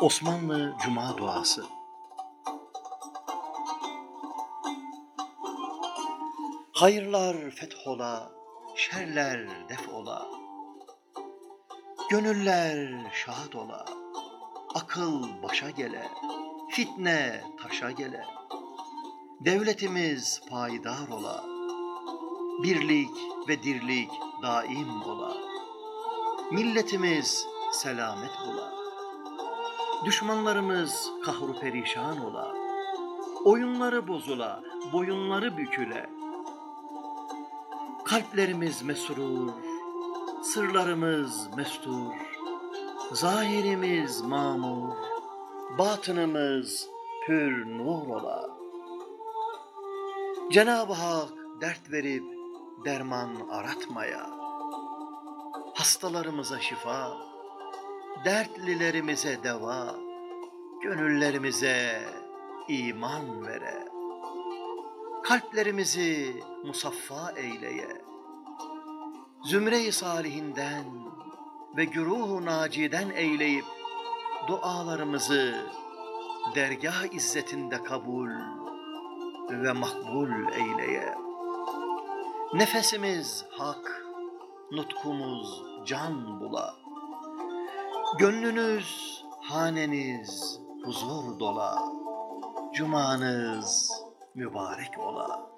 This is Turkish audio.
Osmanlı Cuma Duası Hayırlar fethola, şerler def ola. Gönüller şahat ola, akıl başa gele, fitne taşa gele. Devletimiz payidar ola, birlik ve dirlik daim ola. Milletimiz selamet bula. Düşmanlarımız kahru perişan ola. Oyunları bozula, boyunları büküle. Kalplerimiz mesrur, sırlarımız mestur. Zahirimiz mamur, batınımız pür nur ola. Cenab-ı Hak dert verip derman aratmaya, hastalarımıza şifa, dertlilerimize deva, gönüllerimize iman vere. Kalplerimizi musaffa eyleye. Zümre-i salihinden ve güruh-u naciden eyleyip dualarımızı dergah izzetinde kabul ve makbul eyleye. Nefesimiz hak, nutkumuz can bula. Gönlünüz, haneniz huzur dola. Cumanız mübarek ola.